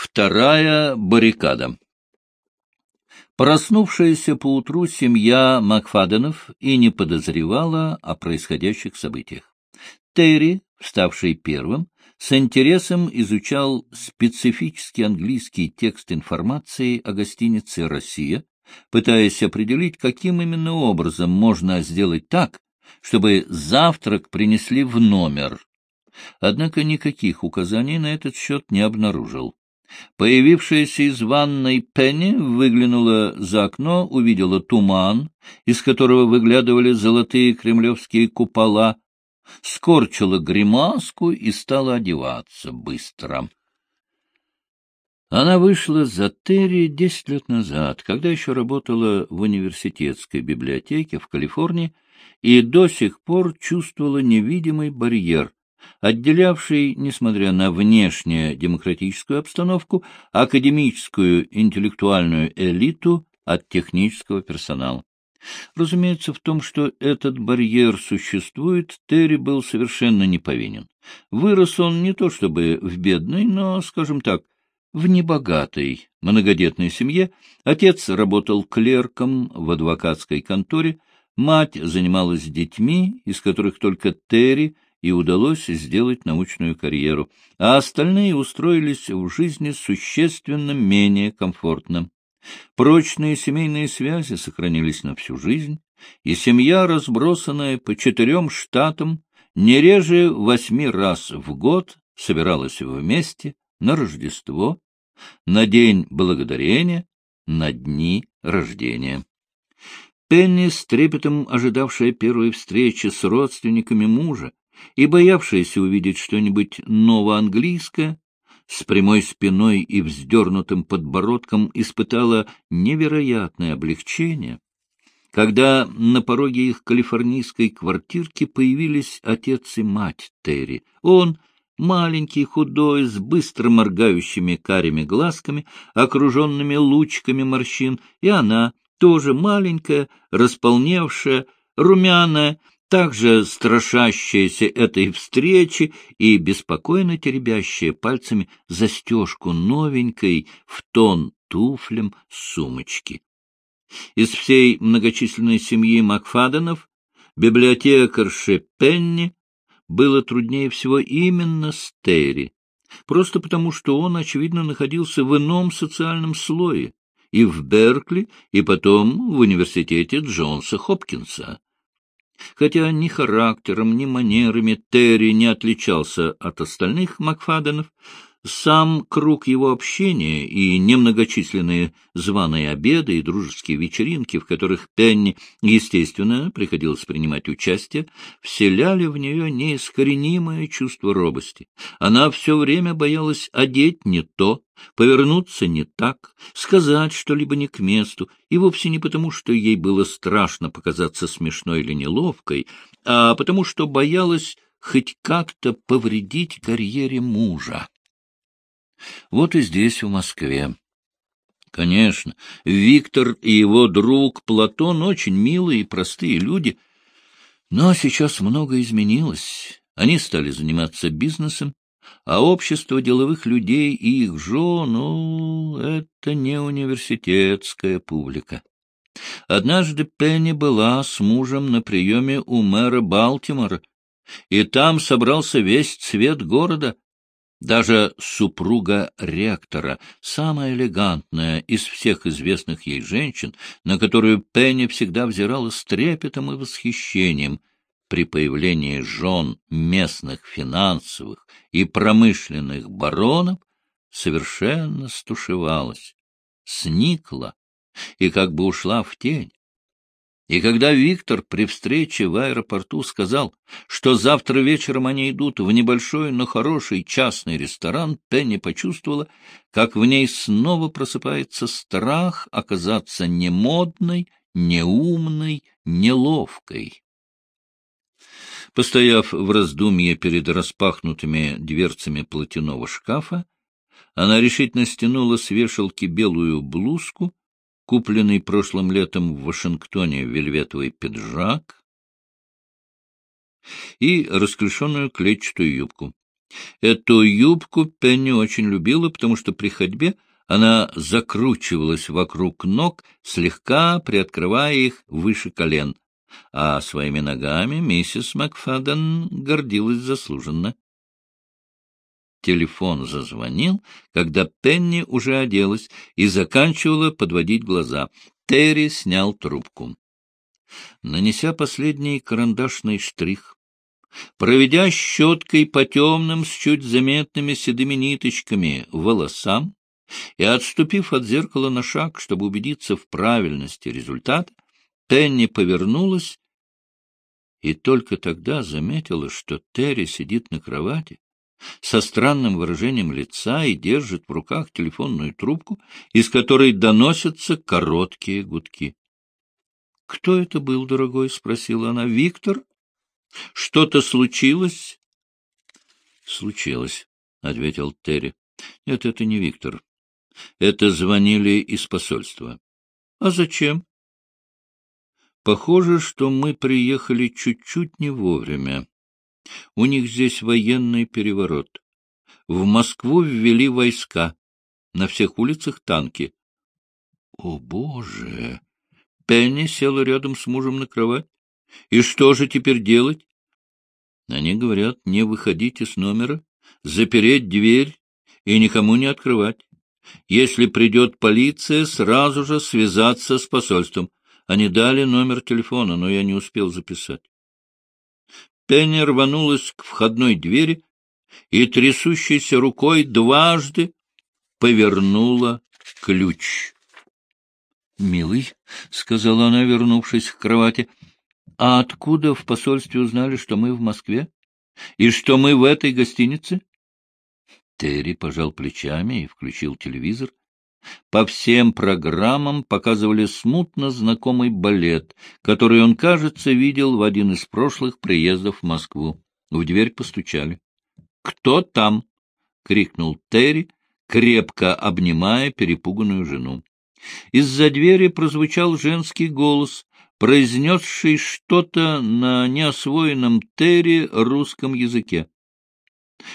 Вторая баррикада. Проснувшаяся поутру семья Макфаденов и не подозревала о происходящих событиях. Терри, вставший первым, с интересом изучал специфический английский текст информации о гостинице «Россия», пытаясь определить, каким именно образом можно сделать так, чтобы завтрак принесли в номер. Однако никаких указаний на этот счет не обнаружил. Появившаяся из ванной Пенни выглянула за окно, увидела туман, из которого выглядывали золотые кремлевские купола, скорчила гримаску и стала одеваться быстро. Она вышла за Терри десять лет назад, когда еще работала в университетской библиотеке в Калифорнии, и до сих пор чувствовала невидимый барьер, отделявший, несмотря на внешнюю демократическую обстановку, академическую интеллектуальную элиту от технического персонала. Разумеется, в том, что этот барьер существует, Терри был совершенно не повинен. Вырос он не то чтобы в бедной, но, скажем так, в небогатой многодетной семье. Отец работал клерком в адвокатской конторе, мать занималась детьми, из которых только Терри и удалось сделать научную карьеру, а остальные устроились в жизни существенно менее комфортно. Прочные семейные связи сохранились на всю жизнь, и семья, разбросанная по четырем штатам, не реже восьми раз в год собиралась вместе на Рождество, на День Благодарения, на дни рождения. Пенни, с трепетом ожидавшая первой встречи с родственниками мужа и боявшаяся увидеть что-нибудь новоанглийское, с прямой спиной и вздернутым подбородком испытала невероятное облегчение, когда на пороге их калифорнийской квартирки появились отец и мать Терри. Он, маленький, худой, с быстро моргающими карими глазками, окруженными лучками морщин, и она, тоже маленькая, располневшая, румяная, также страшащаяся этой встречи и беспокойно теребящая пальцами застежку новенькой в тон туфлям сумочки. Из всей многочисленной семьи Макфаденов библиотекарше Пенни было труднее всего именно с Терри, просто потому что он, очевидно, находился в ином социальном слое, и в Беркли, и потом в университете Джонса Хопкинса. Хотя ни характером, ни манерами Терри не отличался от остальных Макфаденов, сам круг его общения и немногочисленные званые обеды и дружеские вечеринки, в которых Пенни, естественно, приходилось принимать участие, вселяли в нее неискоренимое чувство робости. Она все время боялась одеть не то, повернуться не так, сказать что-либо не к месту, и вовсе не потому, что ей было страшно показаться смешной или неловкой, а потому что боялась хоть как-то повредить карьере мужа. Вот и здесь, в Москве. Конечно, Виктор и его друг Платон очень милые и простые люди, но сейчас многое изменилось. Они стали заниматься бизнесом, а общество деловых людей и их жен, ну, это не университетская публика. Однажды Пенни была с мужем на приеме у мэра Балтимора, и там собрался весь цвет города — даже супруга ректора, самая элегантная из всех известных ей женщин, на которую Пенни всегда взирала с трепетом и восхищением, при появлении жен местных финансовых и промышленных баронов, совершенно стушевалась, сникла и как бы ушла в тень. И когда Виктор при встрече в аэропорту сказал, что завтра вечером они идут в небольшой, но хороший частный ресторан, Пенни почувствовала, как в ней снова просыпается страх оказаться немодной, неумной, неловкой. Постояв в раздумье перед распахнутыми дверцами платяного шкафа, она решительно стянула с вешалки белую блузку купленный прошлым летом в Вашингтоне вельветовый пиджак и расклешенную клетчатую юбку. Эту юбку Пенни очень любила, потому что при ходьбе она закручивалась вокруг ног, слегка приоткрывая их выше колен, а своими ногами миссис Макфаден гордилась заслуженно. Телефон зазвонил, когда Пенни уже оделась и заканчивала подводить глаза. Терри снял трубку. Нанеся последний карандашный штрих, проведя щеткой по темным с чуть заметными седыми ниточками волосам и отступив от зеркала на шаг, чтобы убедиться в правильности результата, Пенни повернулась и только тогда заметила, что Терри сидит на кровати со странным выражением лица и держит в руках телефонную трубку, из которой доносятся короткие гудки. — Кто это был, дорогой? — спросила она. — Виктор? Что-то случилось? — Случилось, — ответил Терри. — Нет, это не Виктор. Это звонили из посольства. — А зачем? — Похоже, что мы приехали чуть-чуть не вовремя. У них здесь военный переворот. В Москву ввели войска. На всех улицах танки. — О, Боже! Пенни села рядом с мужем на кровать. И что же теперь делать? Они говорят, не выходить из номера, запереть дверь и никому не открывать. Если придет полиция, сразу же связаться с посольством. Они дали номер телефона, но я не успел записать. Пенни рванулась к входной двери и трясущейся рукой дважды повернула ключ. — Милый, — сказала она, вернувшись к кровати, — а откуда в посольстве узнали, что мы в Москве? И что мы в этой гостинице? Терри пожал плечами и включил телевизор. По всем программам показывали смутно знакомый балет, который он, кажется, видел в один из прошлых приездов в Москву. В дверь постучали. «Кто там?» — крикнул Терри, крепко обнимая перепуганную жену. Из-за двери прозвучал женский голос, произнесший что-то на неосвоенном Терри русском языке.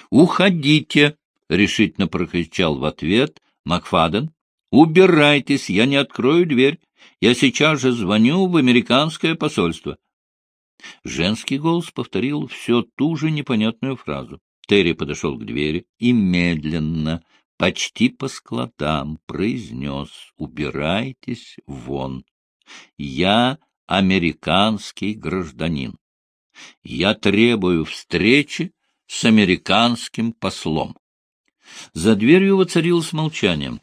«Уходите!» — решительно прокричал в ответ Макфаден. «Убирайтесь, я не открою дверь. Я сейчас же звоню в американское посольство». Женский голос повторил все ту же непонятную фразу. Терри подошел к двери и медленно, почти по складам, произнес «Убирайтесь вон». «Я американский гражданин. Я требую встречи с американским послом». За дверью воцарилось молчание.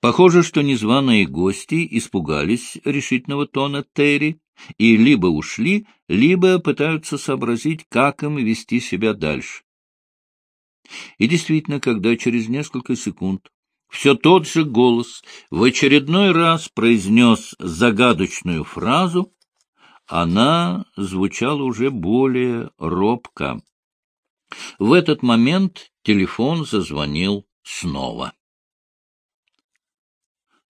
Похоже, что незваные гости испугались решительного тона Терри и либо ушли, либо пытаются сообразить, как им вести себя дальше. И действительно, когда через несколько секунд все тот же голос в очередной раз произнес загадочную фразу, она звучала уже более робко. В этот момент телефон зазвонил снова. —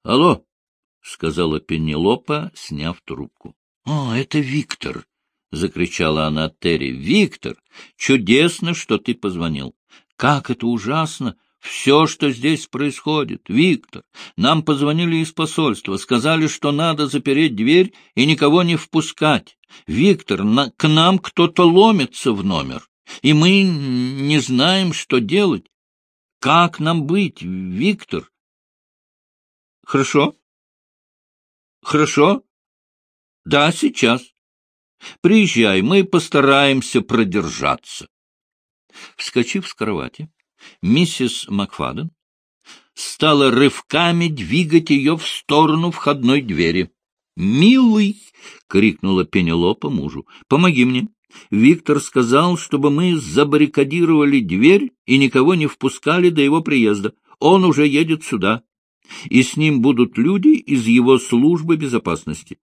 Алло, — сказала Пенелопа, сняв трубку. — О, это Виктор! — закричала она Терри. — Виктор, чудесно, что ты позвонил. Как это ужасно! Все, что здесь происходит. Виктор, нам позвонили из посольства, сказали, что надо запереть дверь и никого не впускать. Виктор, на, к нам кто-то ломится в номер и мы не знаем, что делать. Как нам быть, Виктор? Хорошо? Хорошо? Да, сейчас. Приезжай, мы постараемся продержаться. Вскочив с кровати, миссис Макфаден стала рывками двигать ее в сторону входной двери. «Милый!» — крикнула Пенелопа мужу. «Помоги мне!» Виктор сказал, чтобы мы забаррикадировали дверь и никого не впускали до его приезда. Он уже едет сюда. И с ним будут люди из его службы безопасности.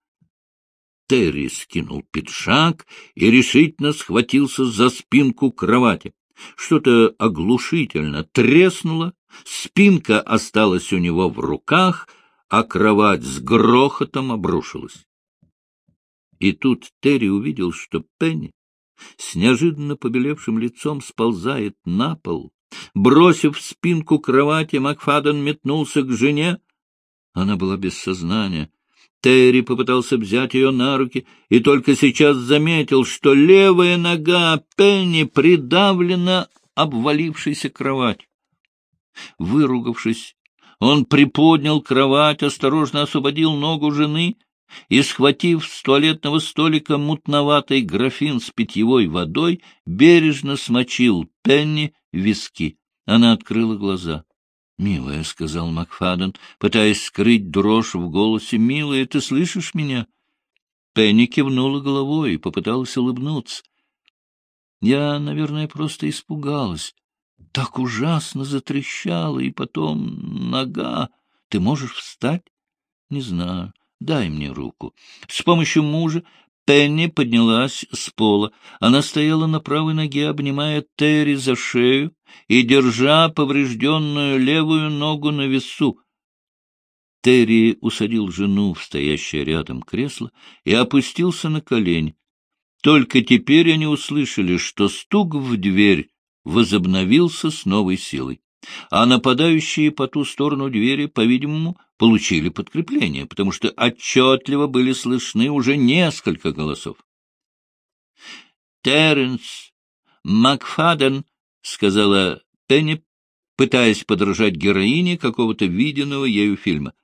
Терри скинул пиджак и решительно схватился за спинку кровати. Что-то оглушительно треснуло, спинка осталась у него в руках, а кровать с грохотом обрушилась. И тут Терри увидел, что Пенни с неожиданно побелевшим лицом сползает на пол. Бросив спинку кровати, Макфаден метнулся к жене. Она была без сознания. Терри попытался взять ее на руки и только сейчас заметил, что левая нога Пенни придавлена обвалившейся кровать. Выругавшись, он приподнял кровать, осторожно освободил ногу жены и, схватив с туалетного столика мутноватый графин с питьевой водой, бережно смочил Пенни виски. Она открыла глаза. — Милая, — сказал Макфаден, пытаясь скрыть дрожь в голосе, — милая, ты слышишь меня? Пенни кивнула головой и попыталась улыбнуться. Я, наверное, просто испугалась. Так ужасно затрещала, и потом нога. Ты можешь встать? Не знаю. Дай мне руку. С помощью мужа Пенни поднялась с пола. Она стояла на правой ноге, обнимая Терри за шею и держа поврежденную левую ногу на весу. Терри усадил жену в стоящее рядом кресло и опустился на колени. Только теперь они услышали, что стук в дверь возобновился с новой силой а нападающие по ту сторону двери, по-видимому, получили подкрепление, потому что отчетливо были слышны уже несколько голосов. «Терренс Макфаден», — сказала Пенни, пытаясь подражать героине какого-то виденного ею фильма.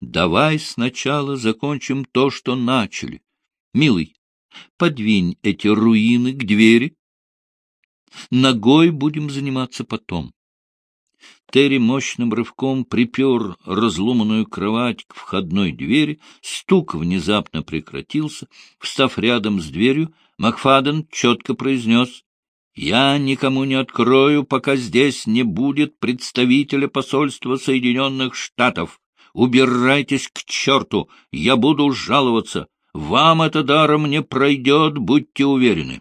«Давай сначала закончим то, что начали. Милый, подвинь эти руины к двери. Ногой будем заниматься потом». Терри мощным рывком припер разломанную кровать к входной двери, стук внезапно прекратился. Встав рядом с дверью, Макфаден четко произнес «Я никому не открою, пока здесь не будет представителя посольства Соединенных Штатов. Убирайтесь к черту, я буду жаловаться. Вам это даром не пройдет, будьте уверены».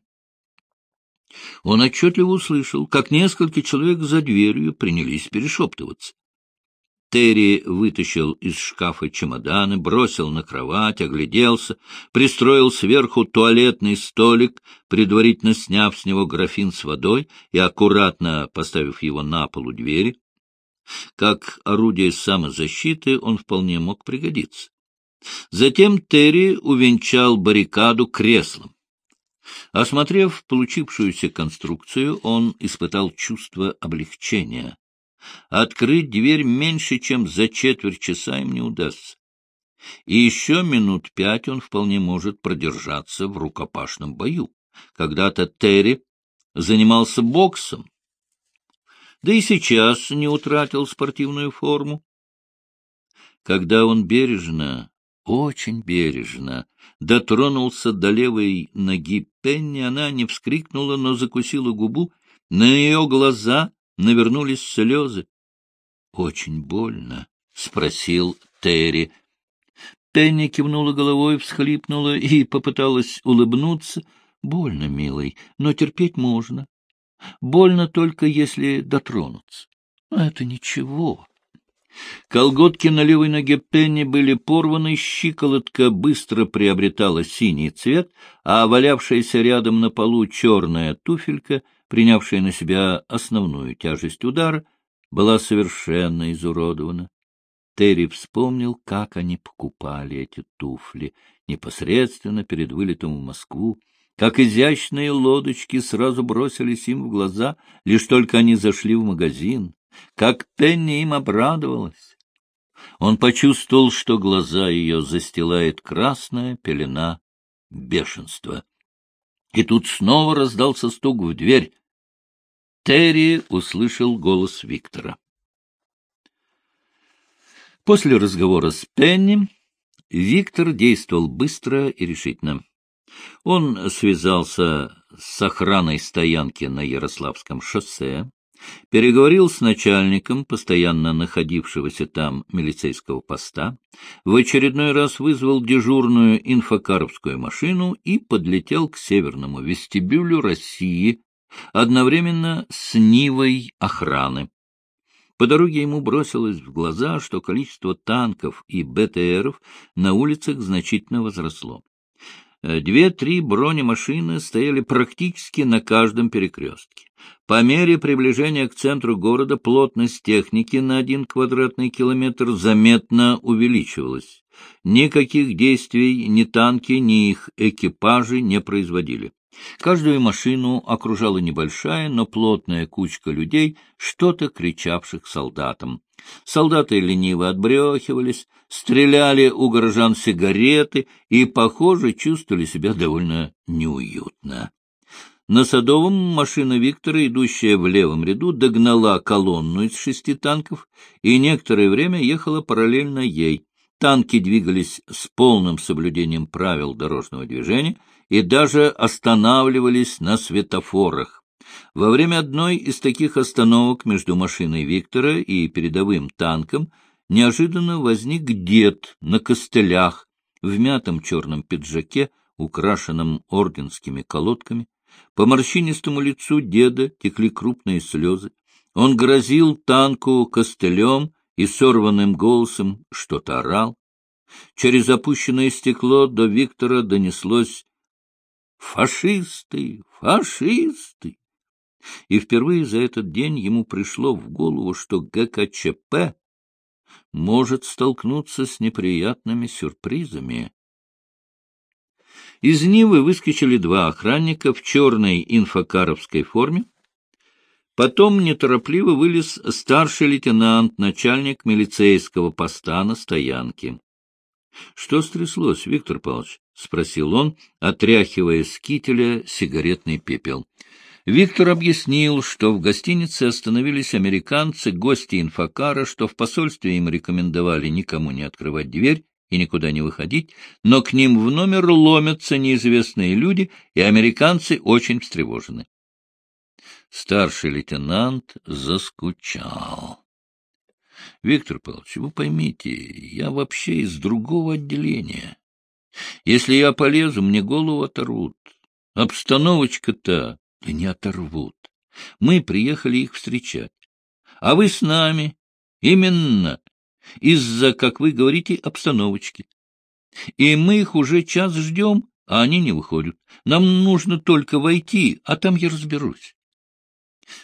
Он отчетливо услышал, как несколько человек за дверью принялись перешептываться. Терри вытащил из шкафа чемоданы, бросил на кровать, огляделся, пристроил сверху туалетный столик, предварительно сняв с него графин с водой и аккуратно поставив его на полу двери. Как орудие самозащиты он вполне мог пригодиться. Затем Терри увенчал баррикаду креслом. Осмотрев получившуюся конструкцию, он испытал чувство облегчения. Открыть дверь меньше, чем за четверть часа им не удастся. И еще минут пять он вполне может продержаться в рукопашном бою. Когда-то Терри занимался боксом, да и сейчас не утратил спортивную форму. Когда он бережно очень бережно дотронулся до левой ноги Пенни, она не вскрикнула, но закусила губу, на ее глаза навернулись слезы. — Очень больно? — спросил Терри. Пенни кивнула головой, всхлипнула и попыталась улыбнуться. — Больно, милый, но терпеть можно. Больно только, если дотронуться. — Это ничего. Колготки на левой ноге Пенни были порваны, щиколотка быстро приобретала синий цвет, а валявшаяся рядом на полу черная туфелька, принявшая на себя основную тяжесть удара, была совершенно изуродована. Терри вспомнил, как они покупали эти туфли непосредственно перед вылетом в Москву, как изящные лодочки сразу бросились им в глаза, лишь только они зашли в магазин. Как Пенни им обрадовалась! Он почувствовал, что глаза ее застилает красная пелена бешенства. И тут снова раздался стук в дверь. Терри услышал голос Виктора. После разговора с Пенни Виктор действовал быстро и решительно. Он связался с охраной стоянки на Ярославском шоссе, переговорил с начальником, постоянно находившегося там милицейского поста, в очередной раз вызвал дежурную инфокаровскую машину и подлетел к северному вестибюлю России, одновременно с Нивой охраны. По дороге ему бросилось в глаза, что количество танков и БТРов на улицах значительно возросло. Э, две-три бронемашины стояли практически на каждом перекрестке. По мере приближения к центру города плотность техники на один квадратный километр заметно увеличивалась. Никаких действий ни танки, ни их экипажи не производили. Каждую машину окружала небольшая, но плотная кучка людей, что-то кричавших солдатам. Солдаты лениво отбрехивались, стреляли у горожан сигареты и, похоже, чувствовали себя довольно неуютно. На Садовом машина Виктора, идущая в левом ряду, догнала колонну из шести танков и некоторое время ехала параллельно ей. Танки двигались с полным соблюдением правил дорожного движения и даже останавливались на светофорах. Во время одной из таких остановок между машиной Виктора и передовым танком неожиданно возник дед на костылях в мятом черном пиджаке, украшенном орденскими колодками. По морщинистому лицу деда текли крупные слезы. Он грозил танку костылем и сорванным голосом что-то орал. Через опущенное стекло до Виктора донеслось «Фашисты! Фашисты!» И впервые за этот день ему пришло в голову, что ГКЧП может столкнуться с неприятными сюрпризами. Из Нивы выскочили два охранника в черной инфокаровской форме, Потом неторопливо вылез старший лейтенант, начальник милицейского поста на стоянке. — Что стряслось, Виктор Павлович? — спросил он, отряхивая с кителя сигаретный пепел. Виктор объяснил, что в гостинице остановились американцы, гости инфокара, что в посольстве им рекомендовали никому не открывать дверь и никуда не выходить, но к ним в номер ломятся неизвестные люди, и американцы очень встревожены. Старший лейтенант заскучал. — Виктор Павлович, вы поймите, я вообще из другого отделения. Если я полезу, мне голову оторвут. Обстановочка-то да не оторвут. Мы приехали их встречать. А вы с нами. Именно. Из-за, как вы говорите, обстановочки. И мы их уже час ждем, а они не выходят. Нам нужно только войти, а там я разберусь.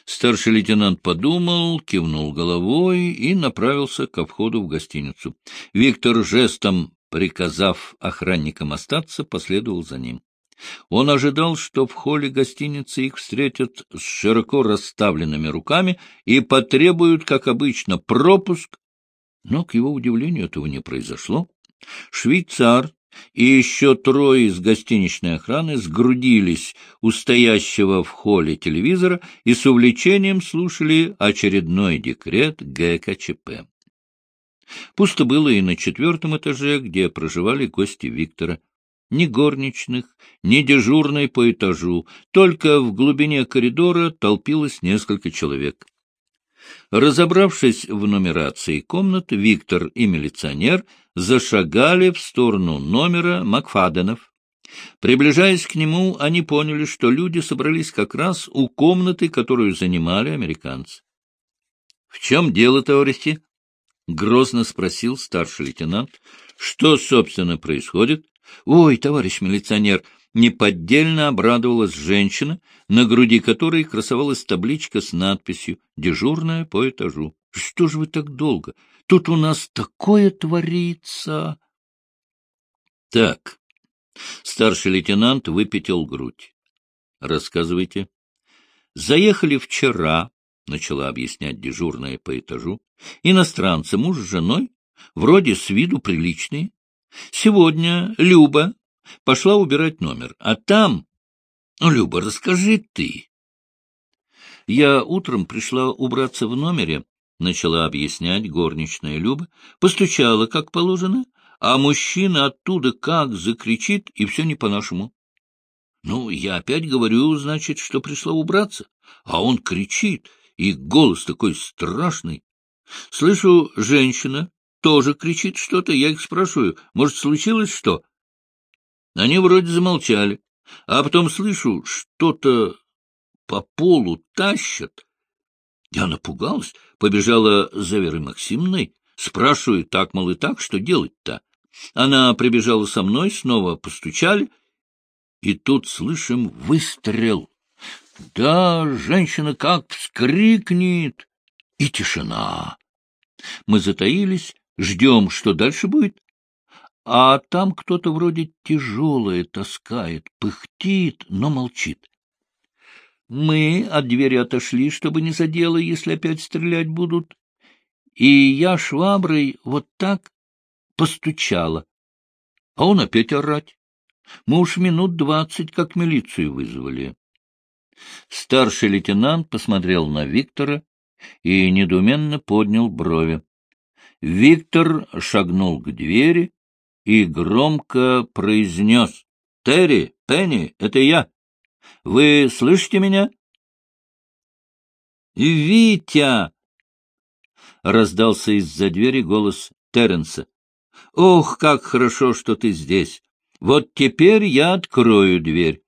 Старший лейтенант подумал, кивнул головой и направился ко входу в гостиницу. Виктор жестом, приказав охранникам остаться, последовал за ним. Он ожидал, что в холле гостиницы их встретят с широко расставленными руками и потребуют, как обычно, пропуск, но, к его удивлению, этого не произошло. Швейцар и еще трое из гостиничной охраны сгрудились у стоящего в холле телевизора и с увлечением слушали очередной декрет ГКЧП. Пусто было и на четвертом этаже, где проживали гости Виктора. Ни горничных, ни дежурной по этажу, только в глубине коридора толпилось несколько человек. Разобравшись в нумерации комнат, Виктор и милиционер зашагали в сторону номера Макфаденов. Приближаясь к нему, они поняли, что люди собрались как раз у комнаты, которую занимали американцы. — В чем дело, товарищи? — грозно спросил старший лейтенант. — Что, собственно, происходит? — Ой, товарищ милиционер, неподдельно обрадовалась женщина, на груди которой красовалась табличка с надписью «Дежурная по этажу». — Что же вы так долго? Тут у нас такое творится. — Так. Старший лейтенант выпятил грудь. — Рассказывайте. — Заехали вчера, — начала объяснять дежурная по этажу, — иностранцы, муж с женой, вроде с виду приличные. Сегодня Люба Пошла убирать номер. А там... Люба, расскажи ты. Я утром пришла убраться в номере, начала объяснять горничная Люба, постучала, как положено, а мужчина оттуда как закричит, и все не по-нашему. Ну, я опять говорю, значит, что пришла убраться, а он кричит, и голос такой страшный. Слышу, женщина тоже кричит что-то, я их спрашиваю, может, случилось что? Они вроде замолчали, а потом слышу, что-то по полу тащат. Я напугалась, побежала за Верой Максимовной, спрашиваю, так, мол, и так, что делать-то? Она прибежала со мной, снова постучали, и тут слышим выстрел. Да, женщина как вскрикнет, и тишина. Мы затаились, ждем, что дальше будет. А там кто-то вроде тяжелое таскает, пыхтит, но молчит. Мы от двери отошли, чтобы не задело, если опять стрелять будут. И я шваброй вот так постучала. А он опять орать. Мы уж минут двадцать как милицию вызвали. Старший лейтенант посмотрел на Виктора и недоуменно поднял брови. Виктор шагнул к двери и громко произнес. — Терри, Пенни, это я. Вы слышите меня? — Витя! — раздался из-за двери голос Терренса. — Ох, как хорошо, что ты здесь! Вот теперь я открою дверь.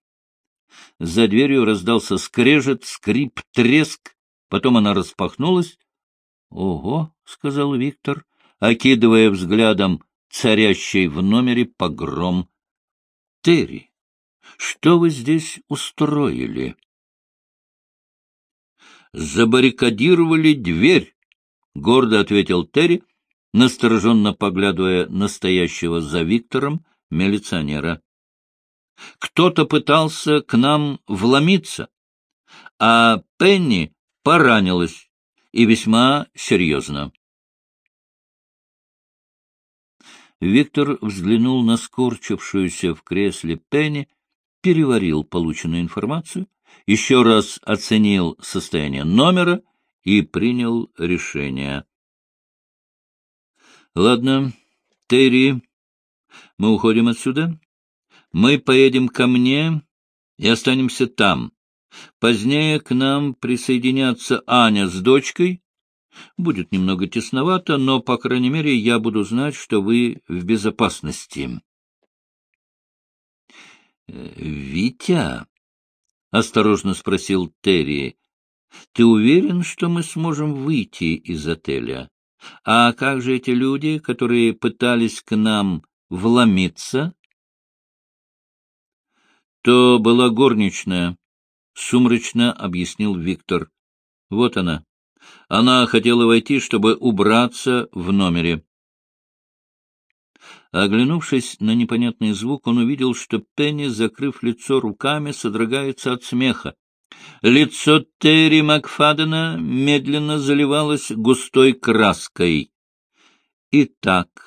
За дверью раздался скрежет, скрип, треск, потом она распахнулась. — Ого! — сказал Виктор, окидывая взглядом царящий в номере погром. — Терри, что вы здесь устроили? — Забаррикадировали дверь, — гордо ответил Терри, настороженно поглядывая настоящего за Виктором милиционера. Кто-то пытался к нам вломиться, а Пенни поранилась, и весьма серьезно. Виктор взглянул на скорчившуюся в кресле Пенни, переварил полученную информацию, еще раз оценил состояние номера и принял решение. — Ладно, Терри, мы уходим отсюда. Мы поедем ко мне и останемся там. Позднее к нам присоединятся Аня с дочкой. Будет немного тесновато, но, по крайней мере, я буду знать, что вы в безопасности. Э, — Витя, — осторожно спросил Терри, — ты уверен, что мы сможем выйти из отеля? А как же эти люди, которые пытались к нам вломиться? То была горничная, — сумрачно объяснил Виктор. Вот она. Она хотела войти, чтобы убраться в номере. Оглянувшись на непонятный звук, он увидел, что Пенни, закрыв лицо руками, содрогается от смеха. Лицо Терри Макфадена медленно заливалось густой краской. «Итак», —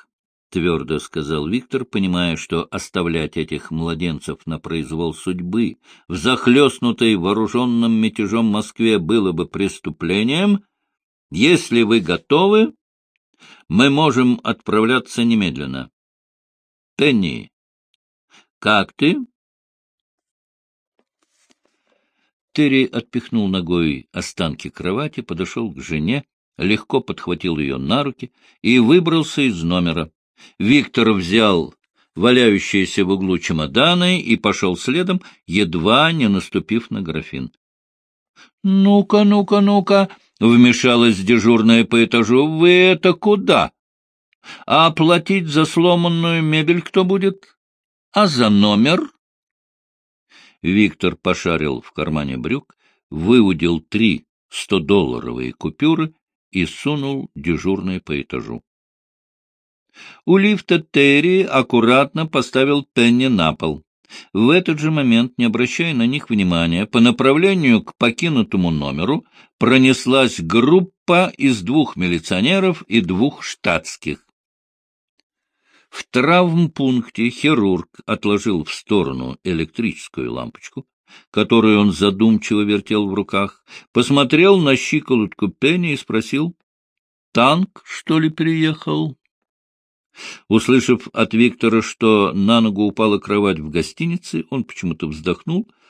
твердо сказал Виктор, понимая, что оставлять этих младенцев на произвол судьбы в захлестнутой вооруженным мятежом Москве было бы преступлением, «если вы готовы, мы можем отправляться немедленно». «Пенни, как ты?» Терри отпихнул ногой останки кровати, подошел к жене, легко подхватил ее на руки и выбрался из номера. Виктор взял валяющиеся в углу чемоданы и пошел следом, едва не наступив на графин. — Ну-ка, ну-ка, ну-ка! — вмешалась дежурная по этажу. — Вы это куда? А платить за сломанную мебель кто будет? А за номер? Виктор пошарил в кармане брюк, выудил три стодолларовые купюры и сунул дежурной по этажу. У лифта Терри аккуратно поставил Пенни на пол. В этот же момент, не обращая на них внимания, по направлению к покинутому номеру пронеслась группа из двух милиционеров и двух штатских. В травмпункте хирург отложил в сторону электрическую лампочку, которую он задумчиво вертел в руках, посмотрел на щиколотку Пенни и спросил, «Танк, что ли, приехал?» Услышав от Виктора, что на ногу упала кровать в гостинице, он почему-то вздохнул —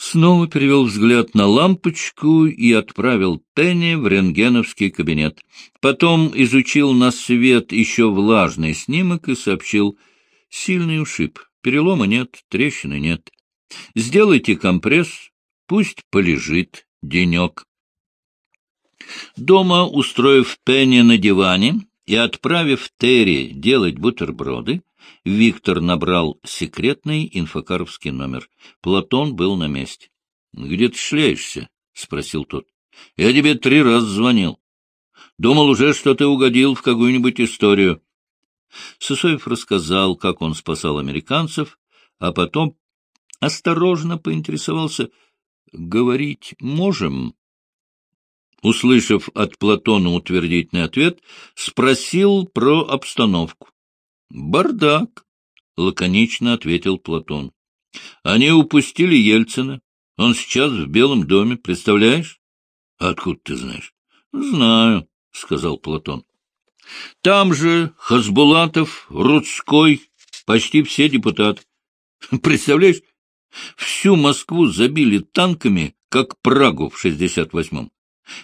снова перевел взгляд на лампочку и отправил Пенни в рентгеновский кабинет. Потом изучил на свет еще влажный снимок и сообщил «Сильный ушиб, перелома нет, трещины нет. Сделайте компресс, пусть полежит денек». Дома, устроив Пенни на диване и отправив Терри делать бутерброды, Виктор набрал секретный инфокаровский номер. Платон был на месте. — Где ты шляешься? — спросил тот. — Я тебе три раза звонил. Думал уже, что ты угодил в какую-нибудь историю. Сысоев рассказал, как он спасал американцев, а потом осторожно поинтересовался, говорить можем? Услышав от Платона утвердительный ответ, спросил про обстановку. — Бардак, — лаконично ответил Платон. — Они упустили Ельцина. Он сейчас в Белом доме, представляешь? — Откуда ты знаешь? — Знаю, — сказал Платон. — Там же Хасбулатов, Рудской, почти все депутаты. Представляешь, всю Москву забили танками, как Прагу в 68-м.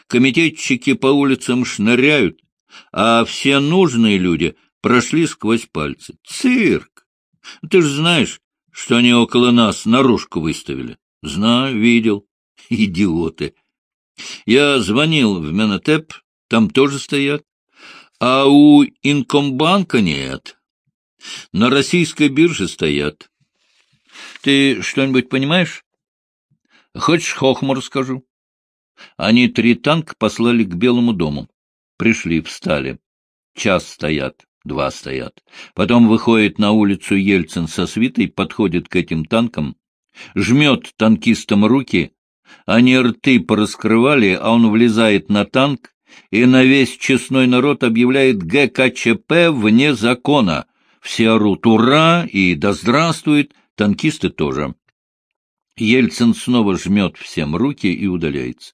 Комитетчики по улицам шныряют, а все нужные люди прошли сквозь пальцы. Цирк! Ты же знаешь, что они около нас наружку выставили. Знаю, видел. Идиоты. Я звонил в Менотеп, там тоже стоят. А у Инкомбанка нет. На российской бирже стоят. Ты что-нибудь понимаешь? Хочешь, хохму расскажу? Они три танка послали к Белому дому. Пришли, встали. Час стоят, два стоят. Потом выходит на улицу Ельцин со свитой, подходит к этим танкам, жмет танкистам руки, они рты пораскрывали, а он влезает на танк и на весь честной народ объявляет ГКЧП вне закона. Все орут «Ура!» и «Да здравствует!» танкисты тоже. Ельцин снова жмет всем руки и удаляется.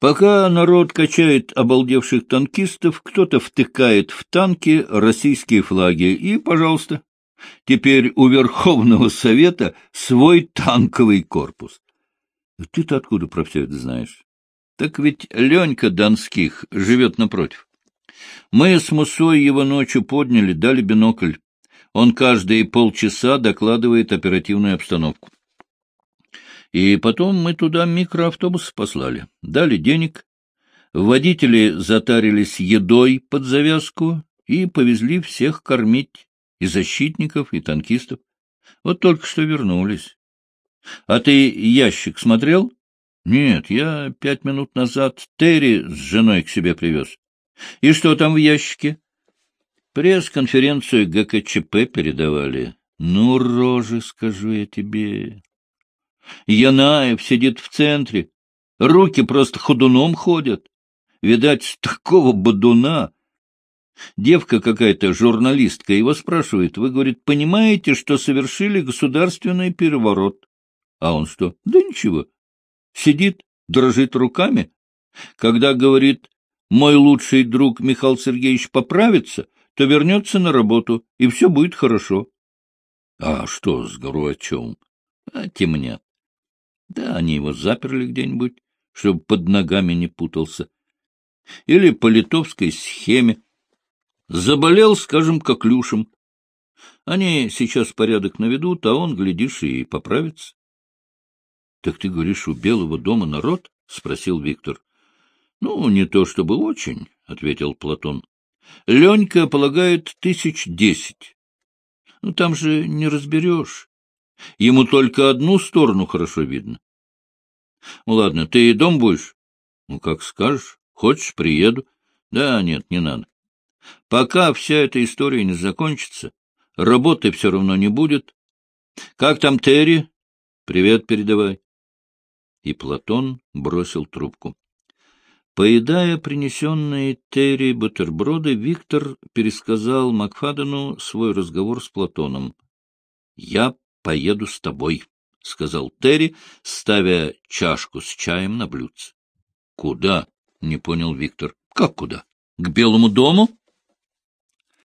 Пока народ качает обалдевших танкистов, кто-то втыкает в танки российские флаги, и, пожалуйста, теперь у Верховного Совета свой танковый корпус. Ты-то откуда про все это знаешь? Так ведь Ленька Донских живет напротив. Мы с Мусой его ночью подняли, дали бинокль. Он каждые полчаса докладывает оперативную обстановку. И потом мы туда микроавтобус послали, дали денег. Водители затарились едой под завязку и повезли всех кормить, и защитников, и танкистов. Вот только что вернулись. А ты ящик смотрел? Нет, я пять минут назад Терри с женой к себе привез. И что там в ящике? Пресс-конференцию ГКЧП передавали. Ну, рожи, скажу я тебе. Янаев сидит в центре, руки просто ходуном ходят. Видать, такого бодуна. Девка какая-то, журналистка, его спрашивает. Вы, говорит, понимаете, что совершили государственный переворот? А он что? Да ничего. Сидит, дрожит руками. Когда говорит, мой лучший друг Михаил Сергеевич поправится, то вернется на работу, и все будет хорошо. А что с Горбачевым? А темнят. Да, они его заперли где-нибудь, чтобы под ногами не путался. Или по литовской схеме. Заболел, скажем, коклюшем. Они сейчас порядок наведут, а он, глядишь, и поправится. — Так ты говоришь, у Белого дома народ? — спросил Виктор. — Ну, не то чтобы очень, — ответил Платон. — Ленька полагает тысяч десять. Ну, там же не разберешь. Ему только одну сторону хорошо видно. Ну, ладно, ты и дом будешь? Ну, как скажешь. Хочешь, приеду. Да, нет, не надо. Пока вся эта история не закончится, работы все равно не будет. Как там Терри? Привет передавай. И Платон бросил трубку. Поедая принесенные Терри бутерброды, Виктор пересказал Макфадену свой разговор с Платоном. — Я поеду с тобой, — сказал Терри, ставя чашку с чаем на блюдце. — Куда? — не понял Виктор. — Как куда? К Белому дому?